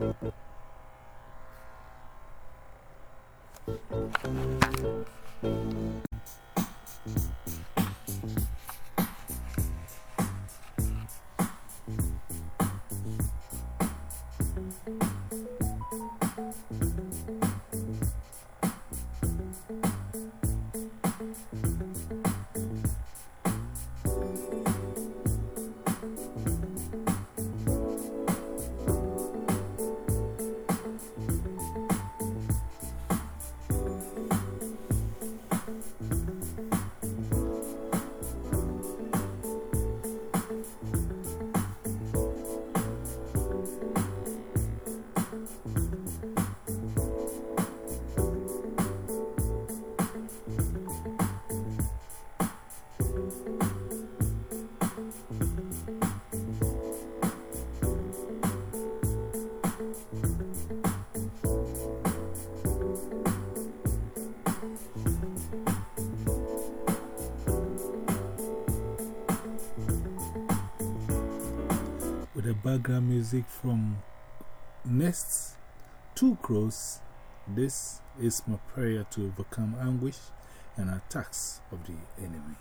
with the background music from Nests, Two Crows. This is my prayer to overcome anguish and attacks of the enemy.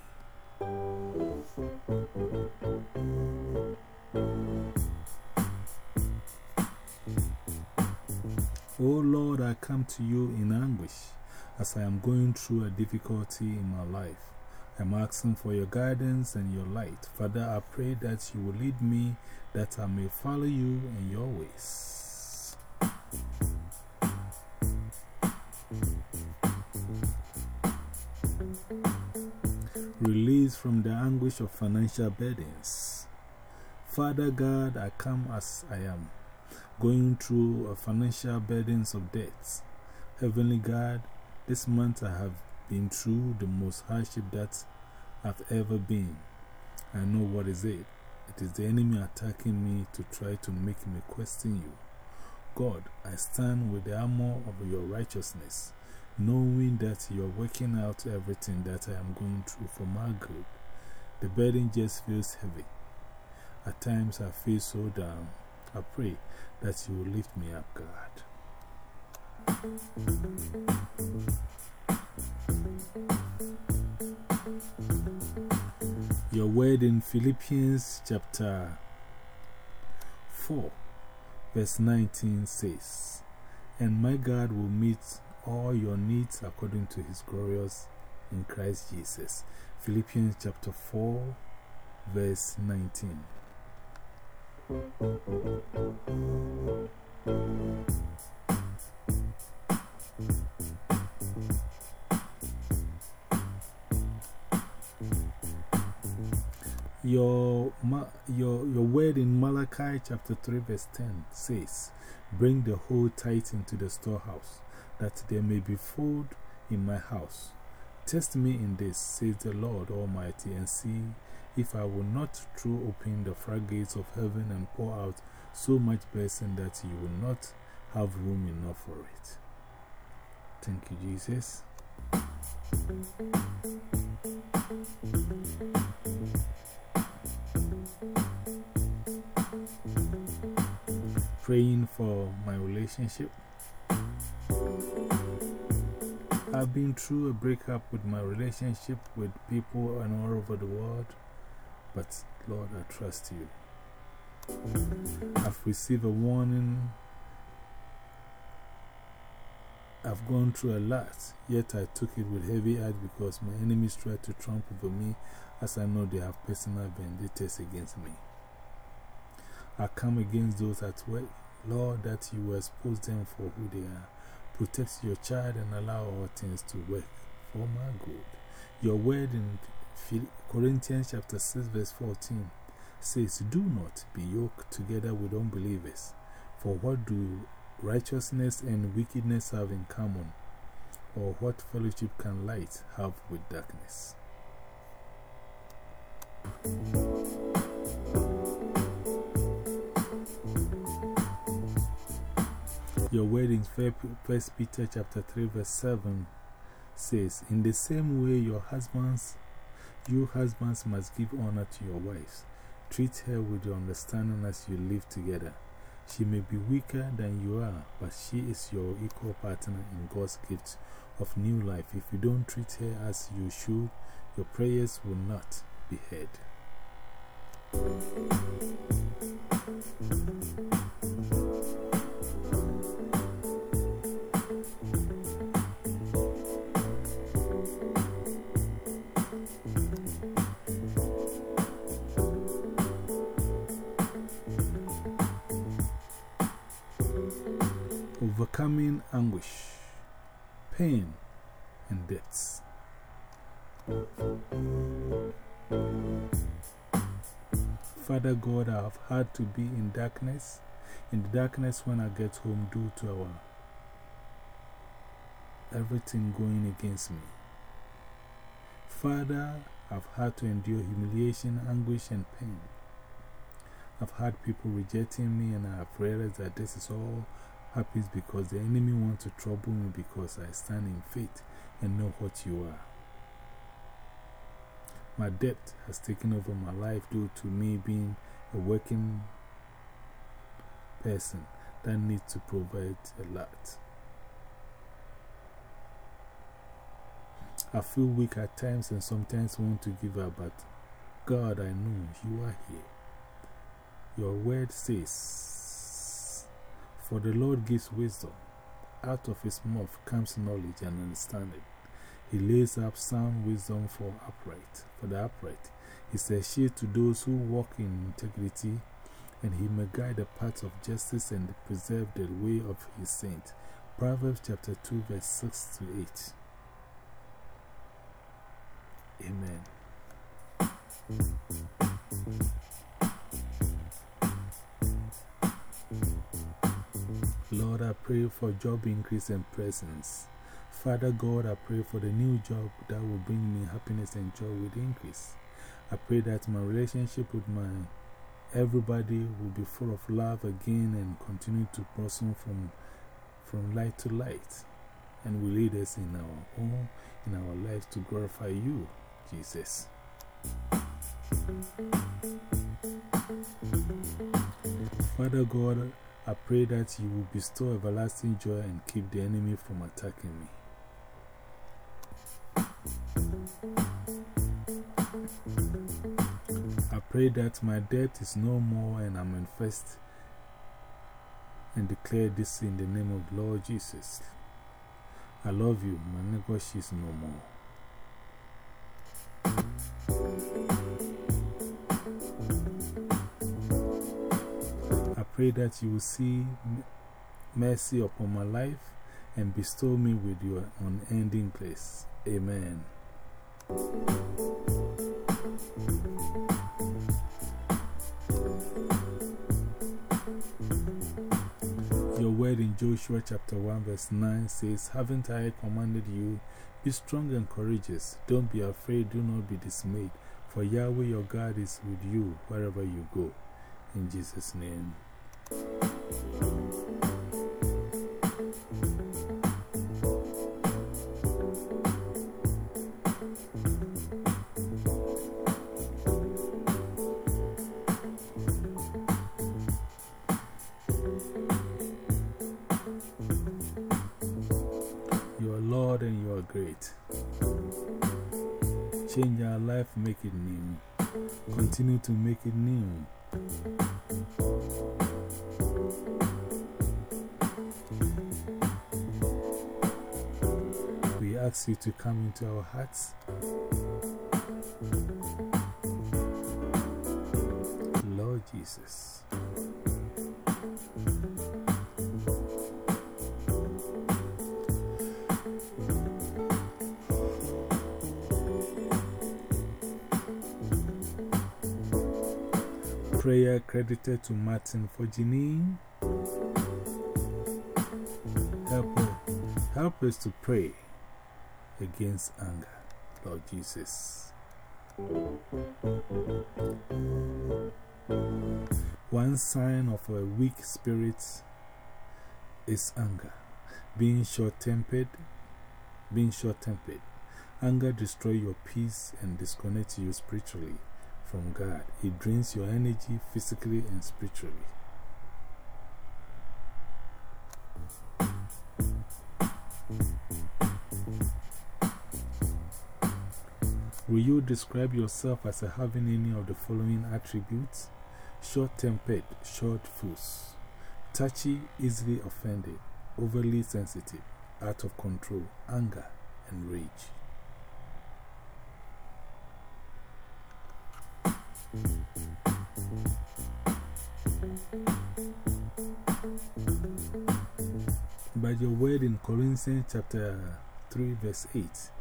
Oh Lord, I come to you in anguish as I am going through a difficulty in my life. I'm asking for your guidance and your light. Father, I pray that you will lead me, that I may follow you in your ways. Release from the anguish of financial burdens. Father God, I come as I am, going through a financial burdens of debts. Heavenly God, this month I have been through the most hardship that I've ever been. I know what is it. It is the enemy attacking me to try to make me question you. God, I stand with the armor of your righteousness, knowing that you're working out everything that I am going through for my good. The burden just feels heavy. At times I feel so down. I pray that you will lift me up, God. Your word in Philippians chapter 4, verse 19 says, And my God will meet all your needs according to his glorious in Christ Jesus. Philippians chapter 4, verse 19. Your, your, your word in Malachi chapter 3, verse 10 says, Bring the whole tithe into the storehouse, that there may be food in my house. Test me in this, says the Lord Almighty, and see if I will not throw open the floodgates of heaven and pour out so much blessing that you will not have room enough for it. Thank you, Jesus. Praying for my relationship. I've been through a breakup with my relationship with people and all over the world, but Lord, I trust you. I've received a warning. I've gone through a lot, yet I took it with heavy heart because my enemies tried to trump over me as I know they have personal vendettas against me. I come against those at work. Lord, that you expose them for who they are. Protect your child and allow all things to work for my good. Your word in Corinthians chapter 6, verse 14 says, Do not be yoked together with unbelievers. For what do righteousness and wickedness have in common? Or what fellowship can light have with darkness? Your word in 1 Peter chapter 3 verse 7 says, In the same way your husbands, you husbands must give honor to your wives. Treat her with understanding as you live together. She may be weaker than you are, but she is your equal partner in God's gift of new life. If you don't treat her as you should, your prayers will not be heard. Overcoming anguish, pain, and deaths. Father God, I have had to be in darkness, in the darkness when I get home due to our everything going against me. Father, I've had to endure humiliation, anguish, and pain. I've had people rejecting me, and I've realized that this is all happens because the enemy wants to trouble me because I stand in faith and know what you are. My debt has taken over my life due to me being a working person that needs to provide a lot. I feel weak at times and sometimes want to give up, but God, I know you are here. Your word says, for the Lord gives wisdom. Out of his mouth comes knowledge and understanding. He lays up sound wisdom for upright, for the upright. He says, shield to those who walk in integrity, and he may guide the path of justice and preserve the way of his saints. Proverbs chapter 2, verse 6 to 8. Amen. Lord, I pray for job increase and presence. Father God, I pray for the new job that will bring me happiness and joy with increase. I pray that my relationship with my everybody will be full of love again and continue to blossom from, from light to light and will lead us in our home, in our lives to glorify you, Jesus. Father God, I pray that you will bestow everlasting joy and keep the enemy from attacking me. I pray that my debt is no more and I manifest and declare this in the name of Lord Jesus. I love you, my negotiation is no more. Pray that you will see mercy upon my life and bestow me with your unending grace. Amen. Your word in Joshua chapter 1, verse 9 says, Haven't I commanded you? Be strong and courageous. Don't be afraid, do not be dismayed, for Yahweh your God is with you wherever you go. In Jesus' name. You are Lord and you are great. Change our life, make it new. Continue to make it new. Ask you to come into our hearts. Lord Jesus. Prayer credited to Martin Forgini. Help, help us to pray against anger, Lord Jesus. One sign of a weak spirit is anger, being short tempered. Being short tempered. Anger destroys your peace and disconnects you spiritually from God. It drains your energy physically and spiritually. Will you describe yourself as having any of the following attributes? Short tempered, short fuse, touchy, easily offended, overly sensitive, out of control, anger, and rage. By your word in Corinthians chapter 3, verse 8.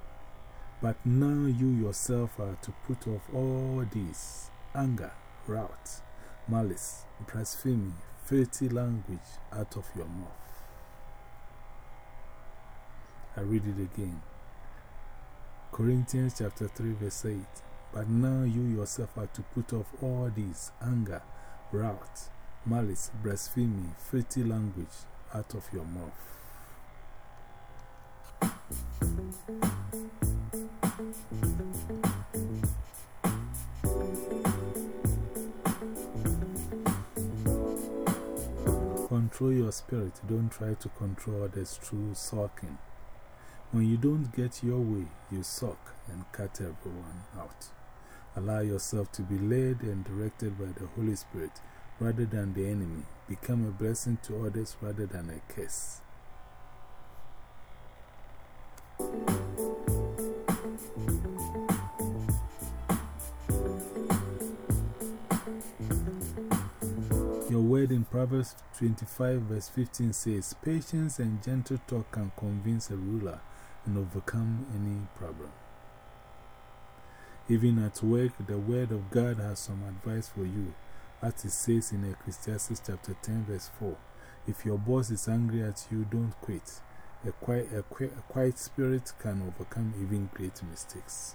But now you yourself are to put off all these anger, wrath, malice, blasphemy, filthy language out of your mouth. I read it again. Corinthians chapter 3, verse 8. But now you yourself are to put off all these anger, wrath, malice, blasphemy, filthy language out of your mouth. Control your spirit. Don't try to control others through sulking. When you don't get your way, you sulk and cut everyone out. Allow yourself to be led and directed by the Holy Spirit rather than the enemy. Become a blessing to others rather than a curse. Proverbs 25, verse 15 says, Patience and gentle talk can convince a ruler and overcome any problem. Even at work, the word of God has some advice for you, as it says in Ecclesiastes chapter 10, verse 4. If your boss is angry at you, don't quit. A quiet, a, quiet, a quiet spirit can overcome even great mistakes.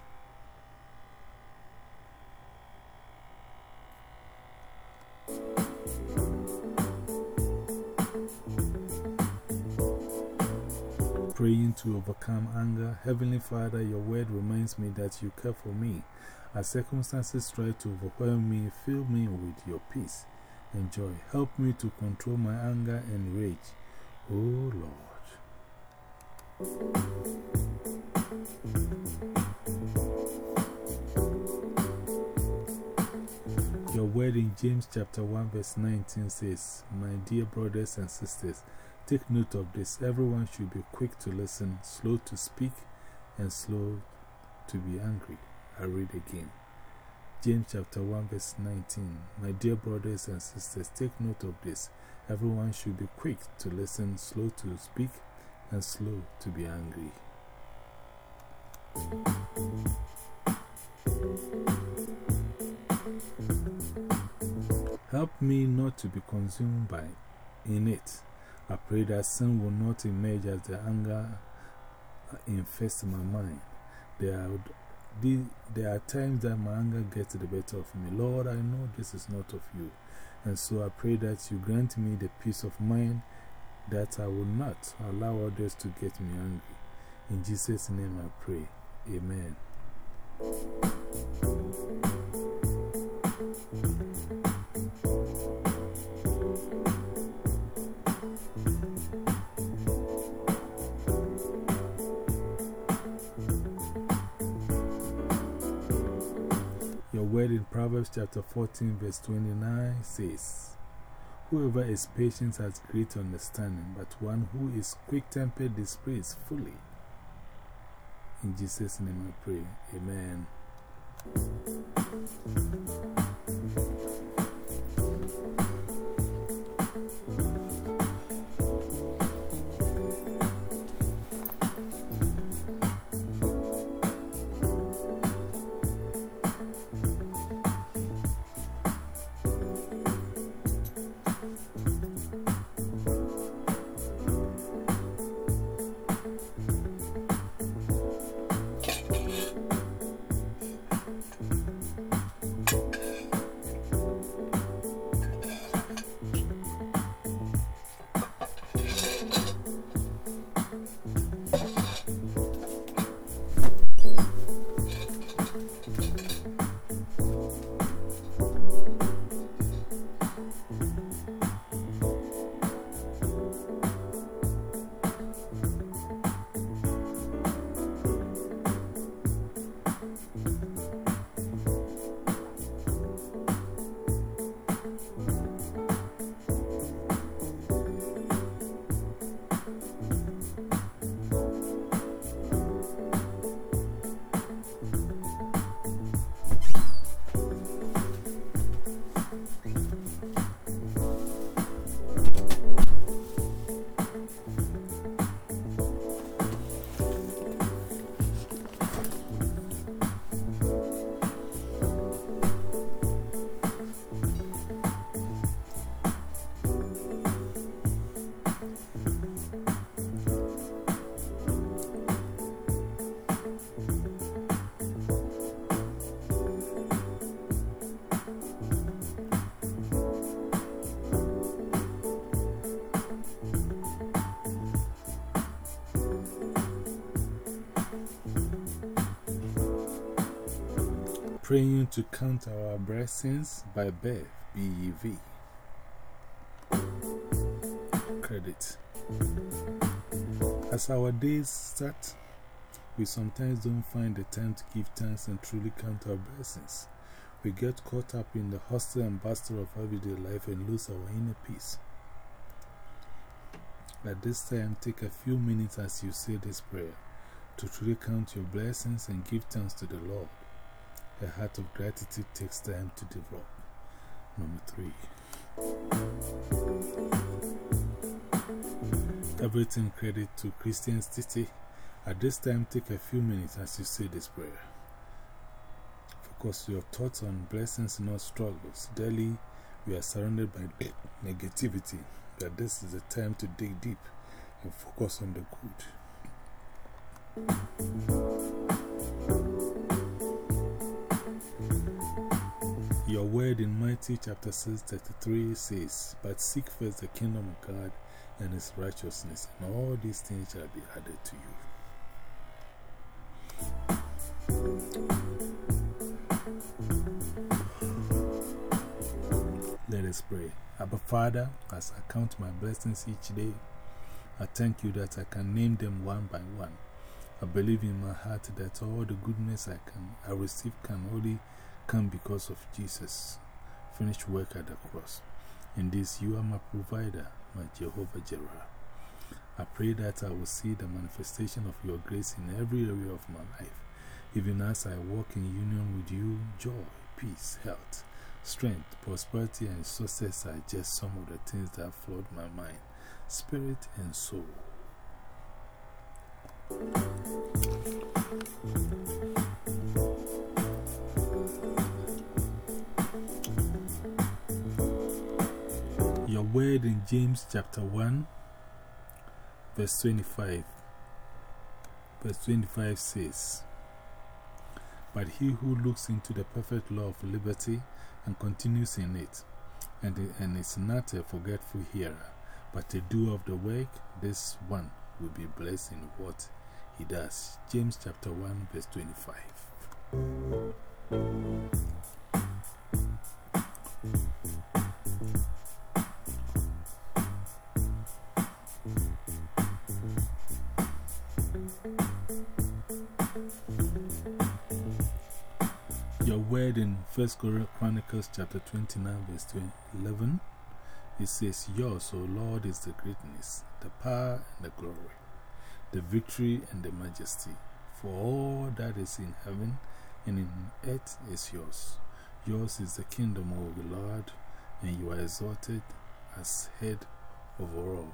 Praying to overcome anger. Heavenly Father, your word reminds me that you care for me. As circumstances try to overwhelm me, fill me with your peace and joy. Help me to control my anger and rage. Oh Lord. Your word in James chapter 1 verse 19 says, My dear brothers and sisters, Take note of this. Everyone should be quick to listen, slow to speak, and slow to be angry. I read again. James chapter 1, verse 19. My dear brothers and sisters, take note of this. Everyone should be quick to listen, slow to speak, and slow to be angry. Help me not to be consumed by in it. I pray that sin will not emerge as the anger infests my mind. There are, there are times that my anger gets the better of me. Lord, I know this is not of you. And so I pray that you grant me the peace of mind that I will not allow others to get me angry. In Jesus' name I pray. Amen. Word in Proverbs chapter 14, verse 29 says, Whoever is patient has great understanding, but one who is quick tempered displays fully. In Jesus' name I pray. Amen. Praying to count our blessings by Bev, BEV. Credit. As our days start, we sometimes don't find the time to give thanks and truly count our blessings. We get caught up in the hustle and bustle of everyday life and lose our inner peace. At this time, take a few minutes as you say this prayer to truly count your blessings and give thanks to the Lord. A heart of gratitude takes time to develop. Number three. Everything credit to Christian City. At this time, take a few minutes as you say this prayer. Focus your thoughts on blessings, not struggles. Daily, we are surrounded by negativity, but this is the time to dig deep and focus on the good. Your word in Matthew chapter 6, 33 says, But seek first the kingdom of God and his righteousness, and all these things shall be added to you. Let us pray. Abba Father, as I count my blessings each day, I thank you that I can name them one by one. I believe in my heart that all the goodness I can I receive can only come because of Jesus' finished work at the cross. In this, you are my provider, my Jehovah Jireh. I pray that I will see the manifestation of your grace in every area of my life, even as I walk in union with you, joy, peace, health, strength, prosperity, and success are just some of the things that flood my mind, spirit, and soul. Word in James chapter 1, verse 25. Verse 25 says, But he who looks into the perfect law of liberty and continues in it, and, and is not a forgetful hearer, but a doer of the work, this one will be blessed in what he does. James chapter 1, verse 25. 1 Chronicles chapter 29, verse 11, it says, Yours, O Lord, is the greatness, the power and the glory, the victory and the majesty. For all that is in heaven and in earth is yours. Yours is the kingdom, O Lord, and you are exalted as head over all.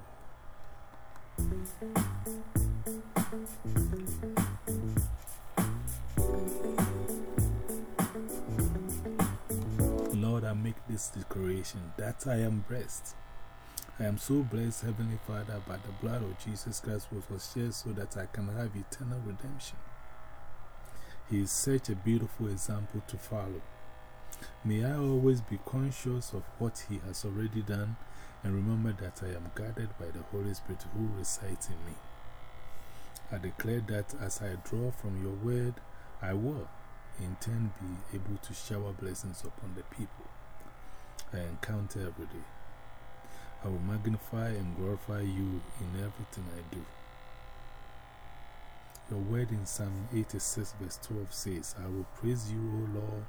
Make this declaration that I am blessed. I am so blessed, Heavenly Father, by the blood of Jesus Christ, which was shed so that I can have eternal redemption. He is such a beautiful example to follow. May I always be conscious of what He has already done and remember that I am guarded by the Holy Spirit who resides in me. I declare that as I draw from your word, I will in turn be able to shower blessings upon the people I encounter every day. I will magnify and glorify you in everything I do. Your word in Psalm 86, verse 12 says, I will praise you, O Lord,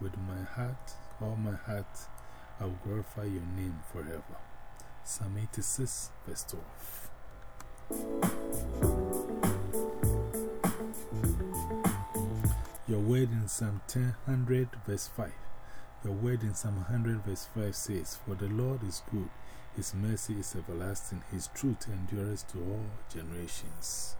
with my heart, all my heart, I will glorify your name forever. Psalm 86, verse 12. Your word in Psalm 100, verse 5. Your word in Psalm 100, verse 5 says, For the Lord is good, his mercy is everlasting, his truth endures to all generations.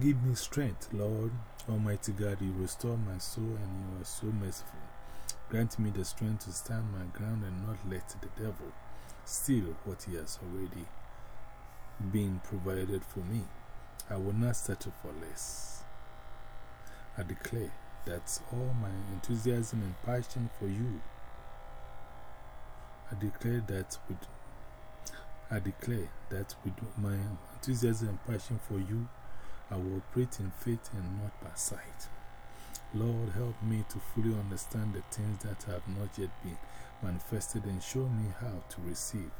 Give me strength, Lord Almighty God. You restore my soul and you are so merciful. Grant me the strength to stand my ground and not let the devil steal what he has already been provided for me. I will not settle for less. I declare that all my enthusiasm and passion for you I declare that with I declare that with my enthusiasm and passion for you, I will operate in faith and not by sight. Lord, help me to fully understand the things that have not yet been manifested and show me how to receive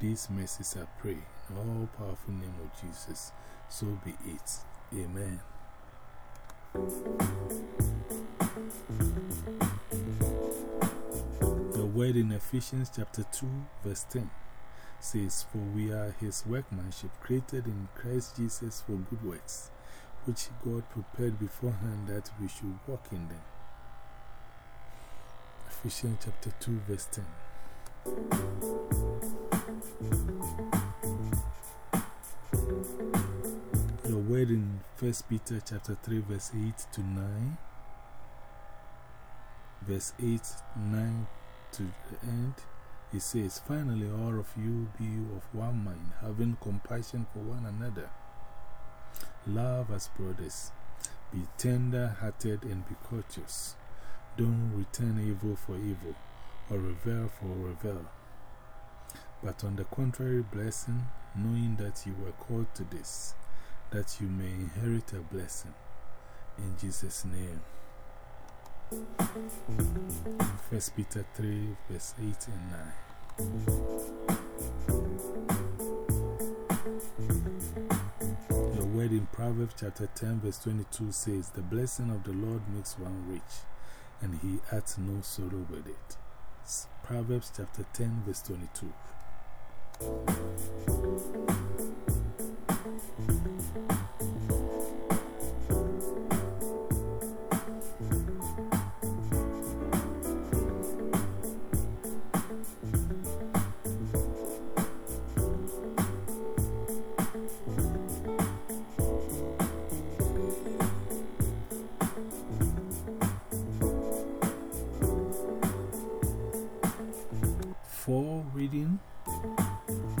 these mercies, I pray, in all powerful name of Jesus. So be it. Amen. The word in Ephesians chapter 2, verse 10 says, For we are his workmanship, created in Christ Jesus for good works, which God prepared beforehand that we should walk in them. Ephesians chapter 2, verse 10. Your word in 1 Peter chapter 3, verse 8 to 9. Verse 8, 9 to the end. It says, Finally, all of you be of one mind, having compassion for one another. Love as brothers. Be tender hearted and be courteous. Don't return evil for evil or revere for revere. But on the contrary, blessing, knowing that you were called to this, that you may inherit a blessing. In Jesus' name. 1 Peter 3, verse 8 and 9. The word in Proverbs chapter 10, verse 22 says, The blessing of the Lord makes one rich, and he adds no sorrow with it. Proverbs chapter 10, verse 22.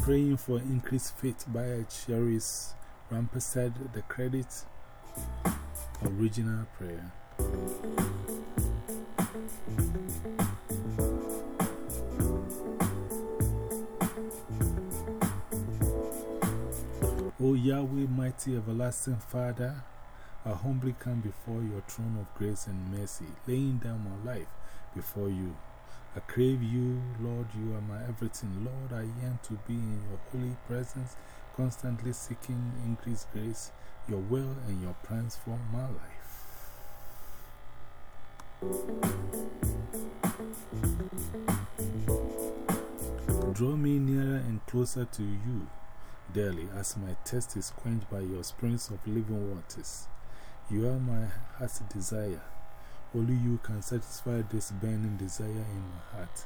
Praying for increased faith by Cherries Rampersad, the credit, original prayer. O Yahweh, mighty everlasting Father, I humbly come before your throne of grace and mercy, laying down my life before you. I crave you, Lord, you are my everything. Lord, I yearn to be in your holy presence, constantly seeking increased grace, your will, and your plans for my life. Draw me nearer and closer to you daily as my thirst is quenched by your springs of living waters. You are my heart's desire. Only you can satisfy this burning desire in my heart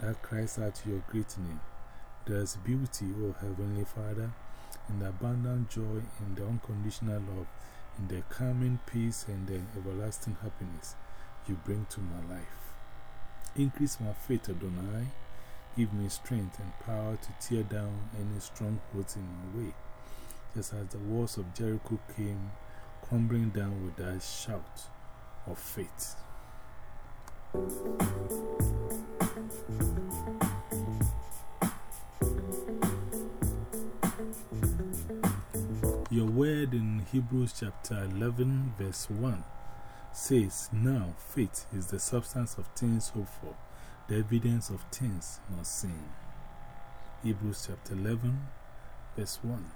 that cries out your great name. There is beauty, O Heavenly Father, in the abundant joy, in the unconditional love, in the calming peace and the everlasting happiness you bring to my life. Increase my faith, Adonai. Give me strength and power to tear down any strongholds in my way, just as the walls of Jericho came crumbling down with that shout of faith. Your word in Hebrews chapter 11, verse 1 says, Now faith is the substance of things hoped for, the evidence of things not seen. Hebrews chapter 11, verse 1.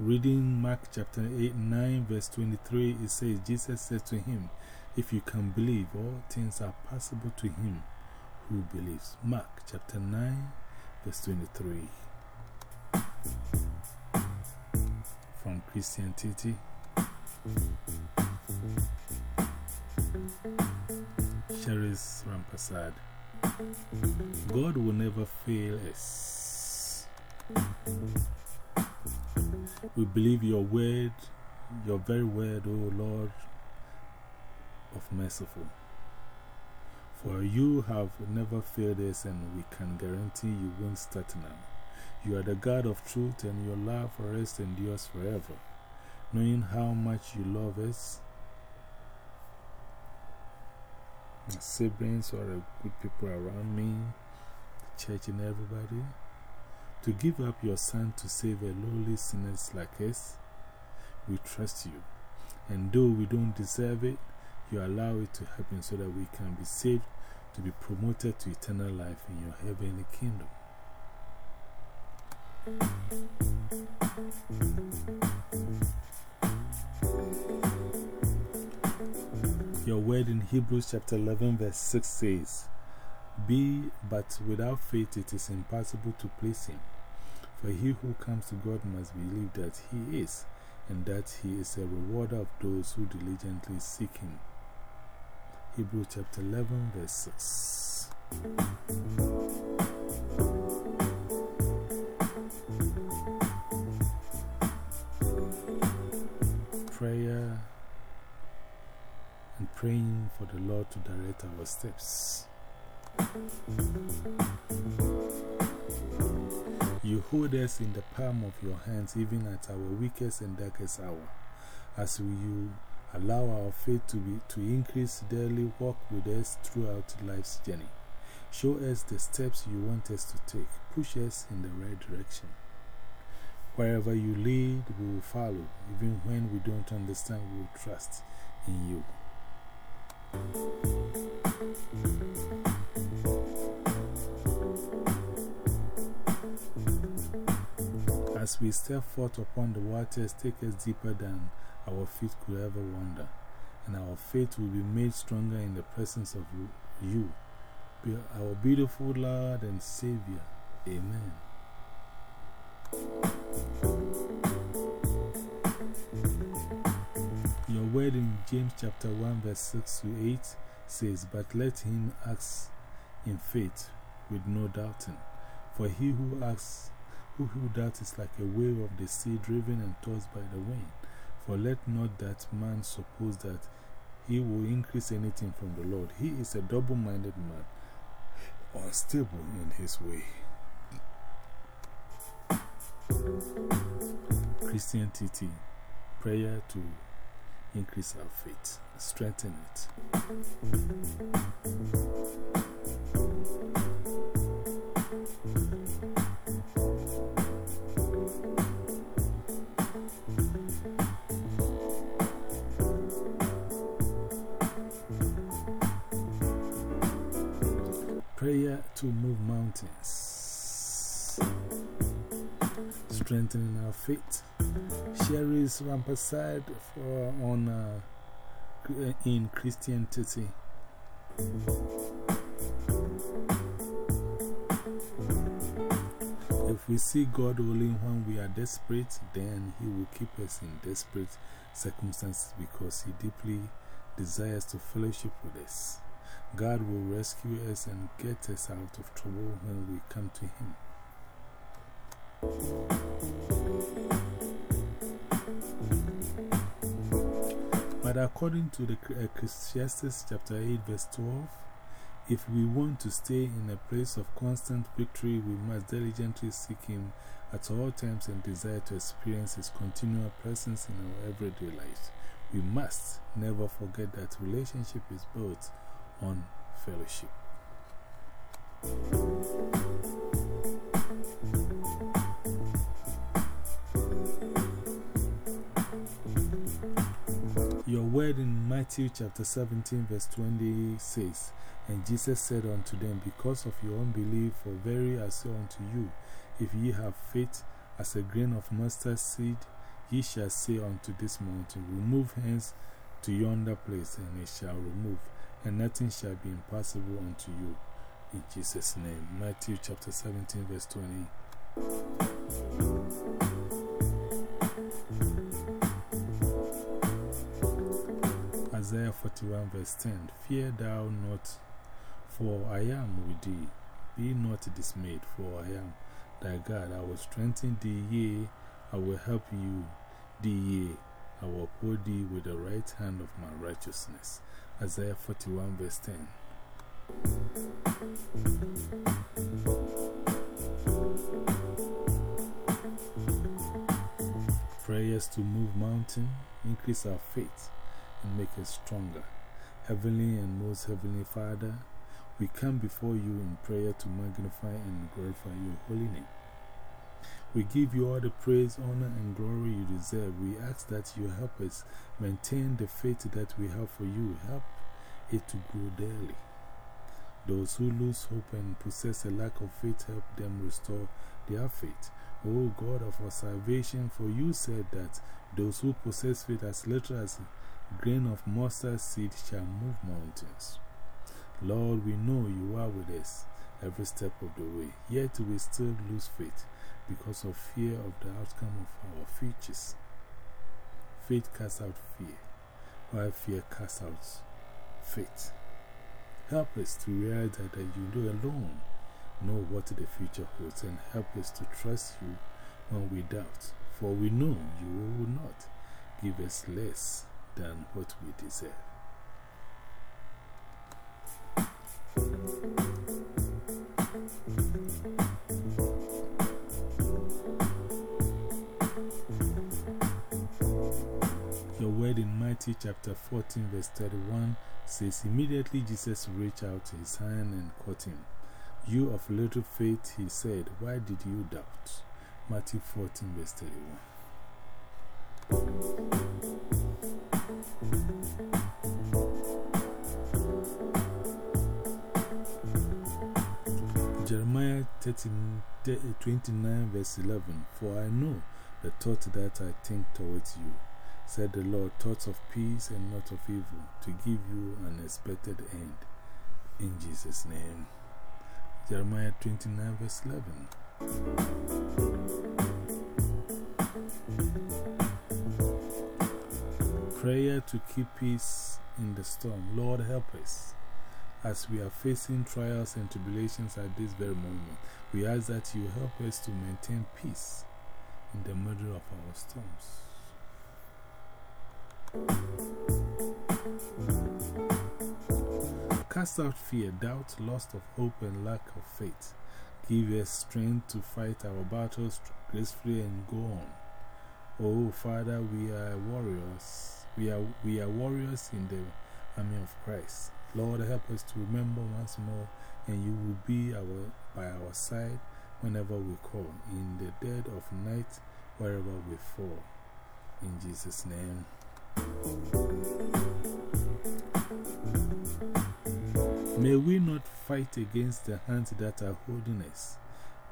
Reading Mark chapter 8, 9, verse 23, it says, Jesus said to him, If you can believe, all things are possible to him who believes. Mark chapter 9, verse 23. From Christian TT. Cheris Rampersad. God will never fail us. We believe your word, your very word, O Lord of merciful. For you have never failed us, and we can guarantee you won't start now. You are the God of truth, and your love for us endures forever. Knowing how much you love us, my siblings, all the good people around me, the church, and everybody, to give up your son to save a lowly sinners like us. We trust you. And though we don't deserve it, you allow it to happen so that we can be saved to be promoted to eternal life in your heavenly kingdom. Your word in Hebrews chapter 11, verse 6 says, Be but without faith it is impossible to please Him. For he who comes to God must believe that He is, and that He is a rewarder of those who diligently seek Him. Hebrews chapter 11, verse 6. Prayer and praying for the Lord to direct our steps. You hold us in the palm of your hands even at our weakest and darkest hour. As you allow our faith to, be, to increase daily, walk with us throughout life's journey. Show us the steps you want us to take. Push us in the right direction. Wherever you lead, we will follow. Even when we don't understand, we will trust in you. As we step forth upon the waters, take us deeper than our feet could ever wander, and our faith will be made stronger in the presence of you, our beautiful Lord and Savior. Amen. Your word in James chapter 1, verse 6 to 8 says, But let him ask in faith with no doubting. For he who asks, who, doubts is like a wave of the sea driven and tossed by the wind. For let not that man suppose that he will increase anything from the Lord. He is a double minded man, unstable in his way. Christian TT Prayer to increase our faith, strengthen it. Strengthening our faith. Sherry's Rampersad for on uh, in Christianity. If we see God only when we are desperate, then He will keep us in desperate circumstances because He deeply desires to fellowship with us. God will rescue us and get us out of trouble when we come to Him. But according to the Ecclesiastes chapter 8, verse 12, if we want to stay in a place of constant victory, we must diligently seek Him at all times and desire to experience His continual presence in our everyday lives. We must never forget that relationship is built on fellowship. Your word in Matthew chapter 17, verse 20 says, And Jesus said unto them, Because of your unbelief, for very I say unto you, if ye have faith as a grain of mustard seed, ye shall say unto this mountain, Remove hence to yonder place, and it shall remove and nothing shall be impossible unto you. In Jesus' name. Matthew chapter 17, verse 20. Isaiah 41, verse 10 Fear thou not, for I am with thee. Be not dismayed, for I am thy God. I will strengthen thee, yea, I will help you, thee, yea, I will uphold thee with the right hand of my righteousness. Isaiah 41, verse 10. Prayers to move mountain, increase our faith, and make us stronger. Heavenly and most heavenly Father, we come before you in prayer to magnify and glorify your holy name. We give you all the praise, honor, and glory you deserve. We ask that you help us maintain the faith that we have for you. Help it to grow daily. Those who lose hope and possess a lack of faith, help them restore their faith. O God of our salvation, for you said that those who possess faith as little as grain of mustard seed shall move mountains. Lord, we know you are with us every step of the way, yet we still lose faith because of fear of the outcome of our futures. Faith casts out fear, while fear casts out faith. Help us to realize that, you do alone know what the future holds and help us to trust you when we doubt. For we know you will not give us less than what we deserve. Your word in Matthew chapter 14, verse 31 says, Immediately Jesus reached out his hand and caught him. You of little faith, he said, why did you doubt? Matthew 14, verse 31. 13, 29, verse 11 For I know the thought that I think towards you, said the Lord, thoughts of peace and not of evil, to give you an expected end. In Jesus' name. Jeremiah 29, verse 11. Prayer to keep peace in the storm. Lord, help us. As we are facing trials and tribulations at this very moment, we ask that you help us to maintain peace in the middle of our storms. Cast out fear, doubt, loss of hope, and lack of faith. Give us strength to fight our battles gracefully and go on. Oh, Father, we are warriors. We are, we are warriors in the army of Christ. Lord, help us to remember once more, and you will be our, by our side whenever we call, in the dead of night, wherever we fall. In Jesus' name. May we not fight against the hands that are holding us.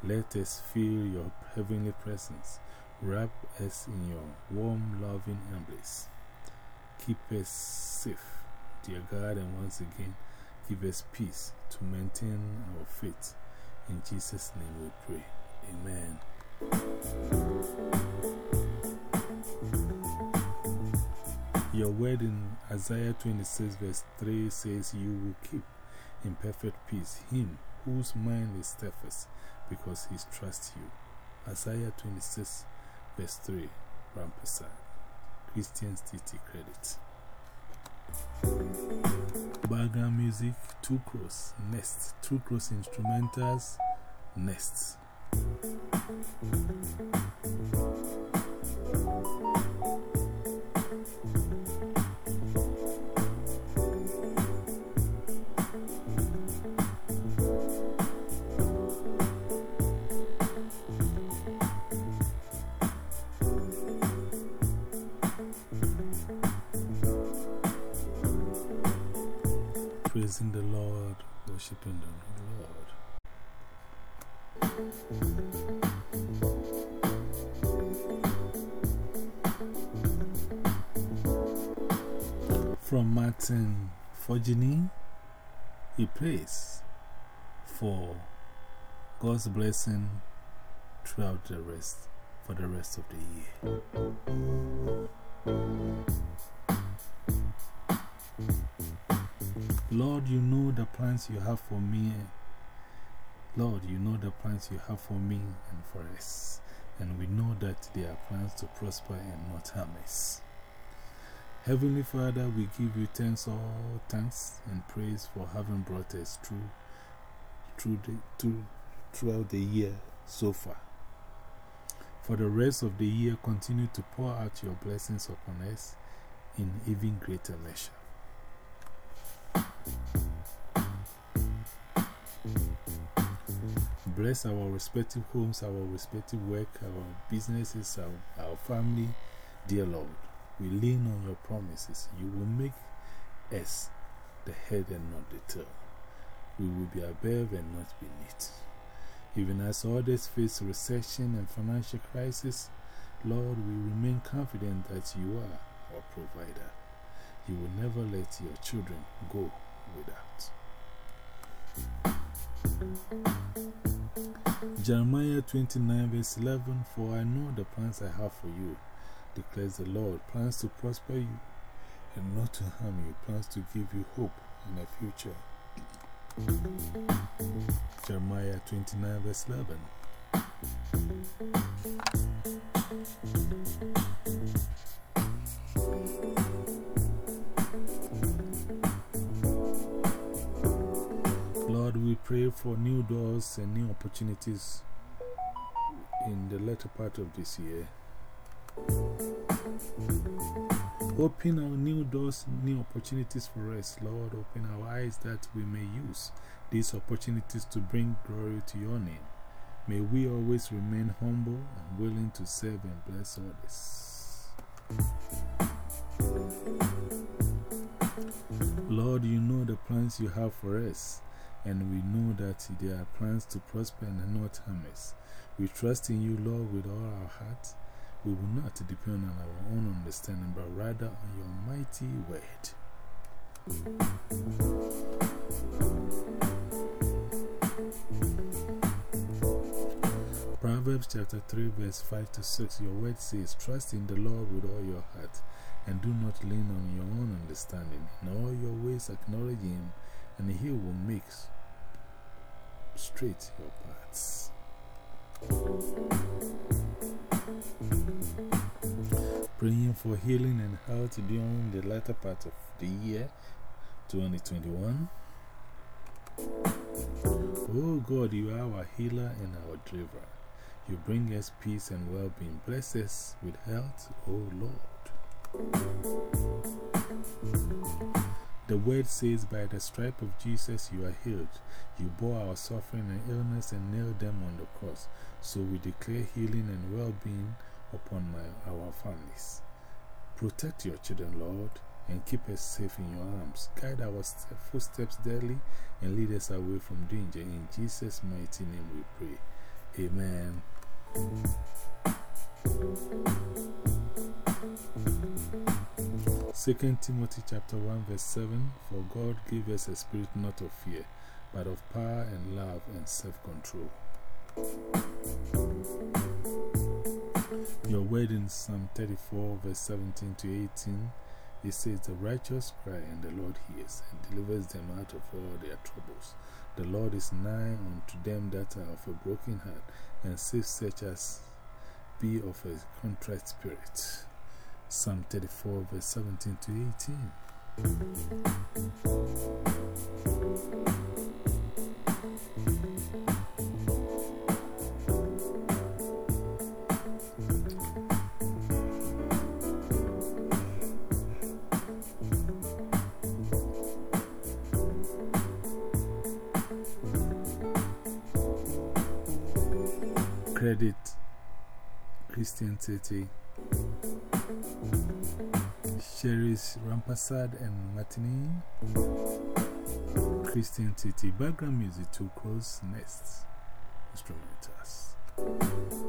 Let us feel your heavenly presence. Wrap us in your warm, loving embrace. Keep us safe, dear God, and once again, give us peace to maintain our faith. In Jesus' name we pray. Amen. Your word in Isaiah 26, verse 3 says, You will keep in perfect peace him whose mind is steadfast because he trusts you. Isaiah 26, verse 3, Rampersad. Christians TT credit. Background music, Two Crows, next, Two Crows instrumentals, next. Praising the Lord, worshiping the Lord. From Martin Fogini, he prays for God's blessing throughout the rest, for the rest of the year. Lord, you know the plans you have for me. Lord, you know the plans you have for me and for us. And we know that they are plans to prosper and not harm us. Heavenly Father, we give you thanks, all thanks and praise for having brought us through, through the, through, throughout the year so far. For the rest of the year, continue to pour out your blessings upon us in even greater measure. Bless our respective homes, our respective work, our businesses, our, our family, dear Lord. We lean on your promises. You will make us the head and not the tail. We will be above and not beneath. Even as others face recession and financial crisis, Lord, we remain confident that you are our provider. You will never let your children go without. Jeremiah 29 verse 11 For I know the plans I have for you, declares the Lord, plans to prosper you and not to harm you, plans to give you hope in a future. Jeremiah 29 verse 11. Pray for new doors and new opportunities in the latter part of this year. Open our new doors, new opportunities for us, Lord. Open our eyes that we may use these opportunities to bring glory to your name. May we always remain humble and willing to serve and bless others. Lord, you know the plans you have for us, and we know that there are plans to prosper and not harm us. We trust in you, Lord, with all our heart we will not depend on our own understanding, but rather on your mighty word. Proverbs chapter 3, verse 5 to 6 Your word says, Trust in the Lord with all your heart, and do not lean on your own understanding. In all your ways, acknowledge Him, and He will make straight your paths. Praying for healing and health during the latter part of the year 2021. Oh God, you are our healer and our deliverer. You bring us peace and well being. Bless us with health, oh Lord. The word says, By the stripe of Jesus you are healed. You bore our suffering and illness and nailed them on the cross. So we declare healing and well being upon my, our families. Protect your children, Lord, and keep us safe in your arms. Guide our footsteps daily and lead us away from danger. In Jesus' mighty name we pray. Amen. Second Timothy chapter 1 verse 7 For God gave us a spirit not of fear, but of power and love and self-control. Your word in Psalm 34 verse 17 to 18 it says, The righteous cry, and the Lord hears, and delivers them out of all their troubles. The Lord is nigh unto them that are of a broken heart, and saves such as be of a contrite spirit. Psalm 34, verse 17 to 18. Credit Christian TT, Cherise Rampersad and Martini, Christian TT, background music to close nests, instrumentals.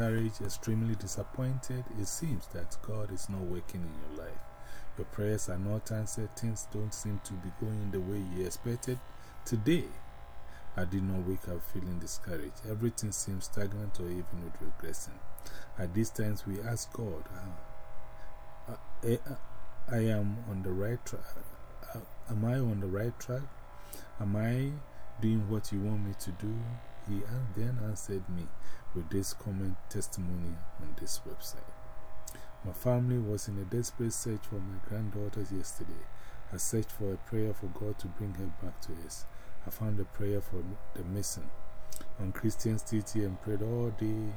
Discouraged, extremely disappointed? It seems that God is not working in your life. Your prayers are not answered, things don't seem to be going the way you expected. Today, I did not wake up feeling discouraged. Everything seems stagnant or even with regressing. At these times, we ask God, I, I, I am on the right track. Am I on the right track? Am I doing what you want me to do? He then answered me with this comment testimony on this website. My family was in a desperate search for my granddaughter yesterday. I searched for a prayer for God to bring her back to us. I found a prayer for the missing. On Christian's TT and prayed all day.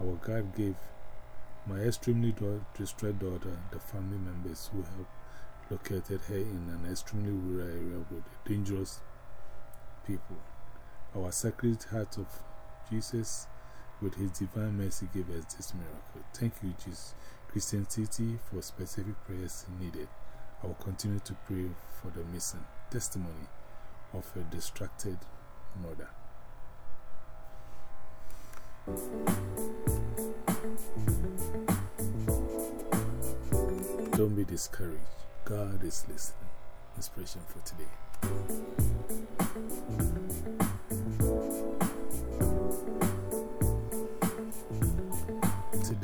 Our God gave my extremely distressed daughter the family members who helped located her in an extremely rural area with dangerous people. Our Sacred Heart of Jesus, with His divine mercy, gave us this miracle. Thank you, Jesus. Christian TT, for specific prayers needed. I will continue to pray for the missing testimony of a distracted mother. Don't be discouraged. God is listening. Inspiration for today.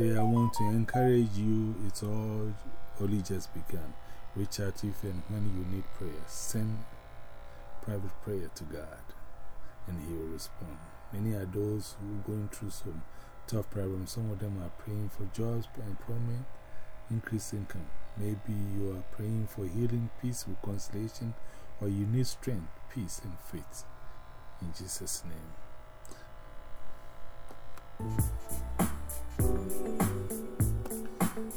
Today I want to encourage you. It's all only just begun. Reach out if and when you need prayer. Send private prayer to God and He will respond. Many are those who are going through some tough problems. Some of them are praying for jobs, employment, increased income. Maybe you are praying for healing, peace, reconciliation, or you need strength, peace, and faith. In Jesus' name.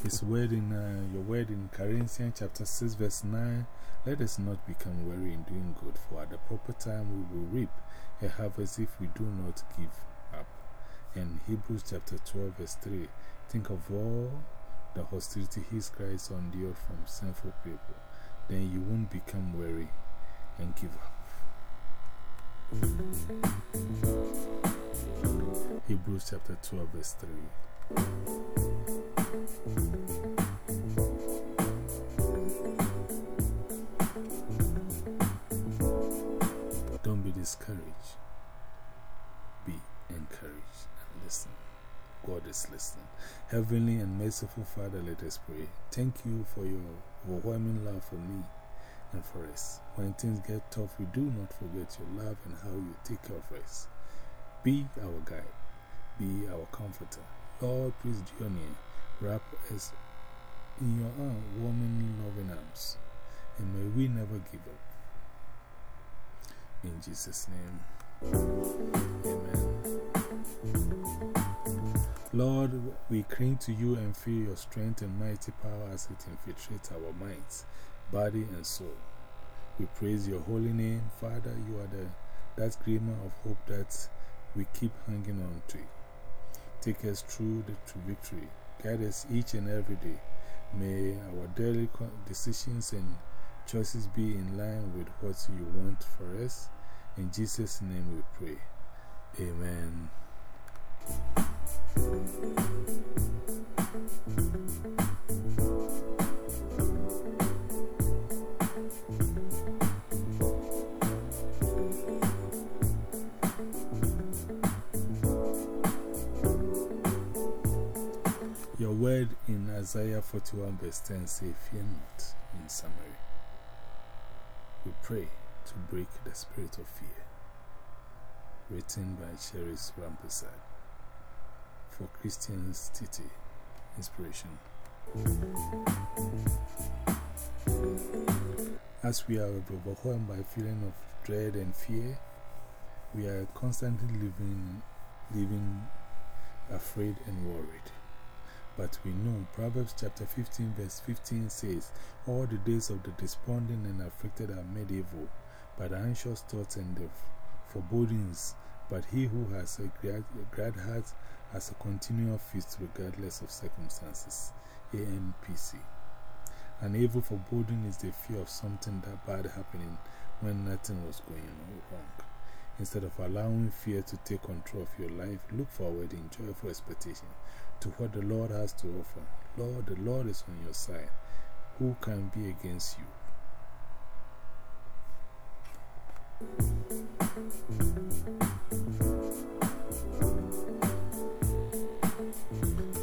His word in uh, your word in Corinthians chapter 6, verse 9. Let us not become weary in doing good, for at the proper time we will reap a harvest if we do not give up. And Hebrews chapter 12, verse 3. Think of all the hostility His Christ endured from sinful people. Then you won't become weary and give up. Hebrews chapter 12, verse 3. Don't be discouraged. Be encouraged and listen. God is listening. Heavenly and merciful Father, let us pray. Thank you for your overwhelming love for me and for us. When things get tough, we do not forget your love and how you take care of us. Be our guide, be our comforter. Lord, please journey, wrap us in your arm, warming, loving arms, and may we never give up. In Jesus' name, Amen. Lord, we cling to you and feel your strength and mighty power as it infiltrates our minds, body, and soul. We praise your holy name, Father. You are the, that glimmer of hope that we keep hanging on to. Take us through the, to victory. Guide us each and every day. May our daily decisions and choices be in line with what you want for us. In Jesus' name we pray. Amen. Word in Isaiah 41 verse 10 says, Fear not, in summary. We pray to break the spirit of fear. Written by Cherise Rampersad for Christians TT Inspiration. As we are overwhelmed by feeling of dread and fear, we are constantly living, living afraid and worried. But we know Proverbs chapter 15, verse 15 says, All the days of the desponding and afflicted are medieval, by the anxious thoughts and the forebodings. But he who has a glad heart has a continual feast regardless of circumstances. AMPC. An evil foreboding is the fear of something that bad happening when nothing was going wrong. Instead of allowing fear to take control of your life, look forward in joyful expectation to what the Lord has to offer. Lord, the Lord is on your side. Who can be against you?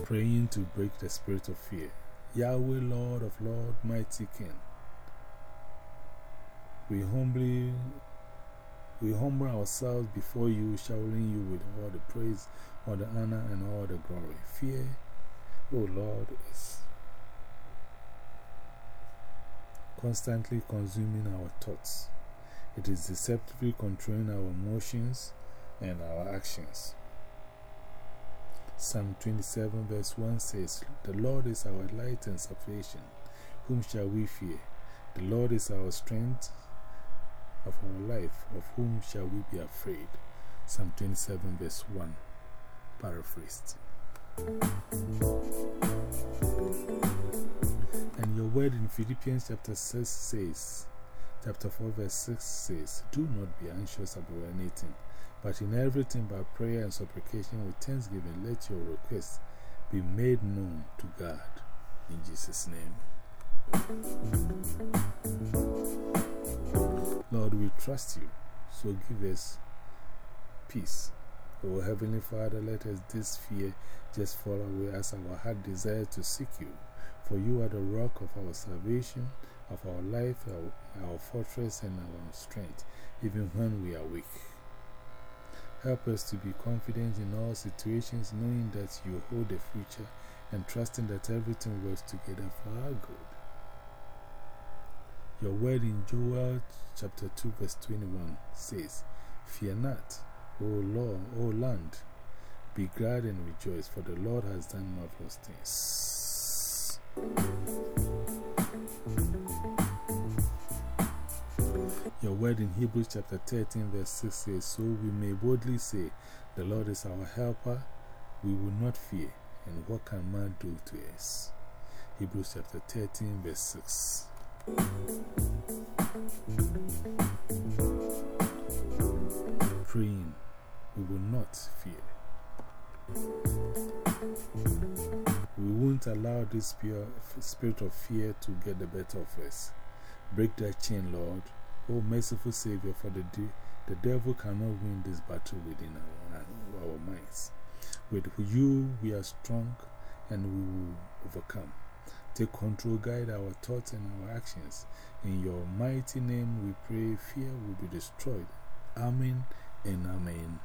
Praying to break the spirit of fear. Yahweh, Lord of Lord, mighty King. We humbly we humble ourselves before you, showering you with all the praise, all the honor, and all the glory. Fear, O Lord, is constantly consuming our thoughts. It is deceptively controlling our emotions and our actions. Psalm 27, verse 1 says, The Lord is our light and salvation. Whom shall we fear? The Lord is our strength of our life. Of whom shall we be afraid? Psalm 27, verse 1. Paraphrased. And your word in Philippians chapter 6 says, chapter 4, verse 6 says, Do not be anxious about anything, but in everything by prayer and supplication with thanksgiving, let your requests be made known to God. In Jesus' name. Lord, we trust you, so give us peace. O Heavenly Father, let us this fear just fall away as our heart desires to seek you. For you are the rock of our salvation, of our life, our, our fortress, and our strength, even when we are weak. Help us to be confident in all situations, knowing that you hold the future and trusting that everything works together for our good. Your word in Joel chapter 2, verse 21 says, Fear not, O Lord, O land, be glad and rejoice, for the Lord has done marvelous things. Your word in Hebrews chapter 13, verse 6 says, So we may boldly say, The Lord is our helper, we will not fear, and what can man do to us? Hebrews chapter 13, verse 6. Praying, we will not fear. We won't allow this spirit of fear to get the better of us. Break that chain, Lord. Oh, merciful Savior, for the, the devil cannot win this battle within our, our minds. With you, we are strong and we will overcome. Take control, guide our thoughts and our actions. In your mighty name we pray, fear will be destroyed. Amen and Amen.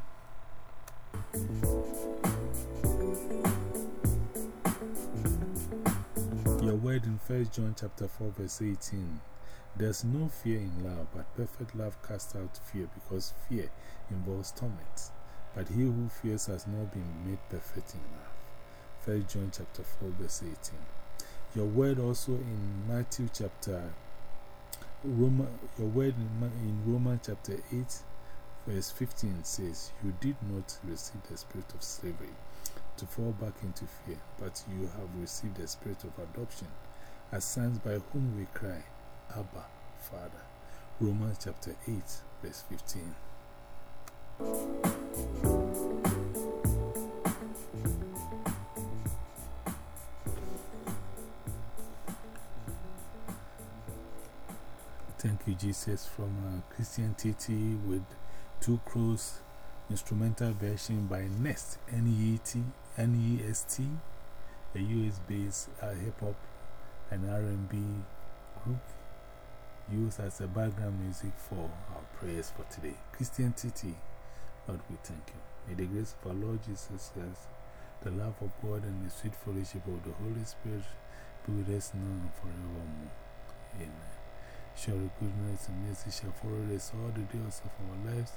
Your word in 1 John chapter 4, verse 18. There's no fear in love, but perfect love casts out fear, because fear involves torment. But he who fears has not been made perfect in love. 1 John chapter 4, verse 18. Your word also in Matthew chapter Roma, your word in, in Romans chapter 8, verse 15 says, You did not receive the spirit of slavery to fall back into fear, but you have received the spirit of adoption, as sons by whom we cry, Abba, Father. Romans chapter 8, verse 15. Thank you, Jesus, from uh, Christian TT with Two Crows instrumental version by Nest, N-E-T, N-E-S-T, a US-based uh, hip-hop and R&B group used as a background music for our prayers for today. Christian TT, Lord, we thank you. May the grace of our Lord Jesus Christ, the love of God, and the sweet fellowship of the Holy Spirit be with us now and forevermore. Amen. Surely goodness and mercy shall follow us all the days of our lives,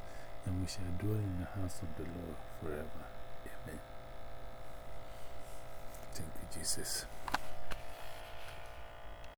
and we shall dwell in the house of the Lord forever. Amen. Thank you, Jesus.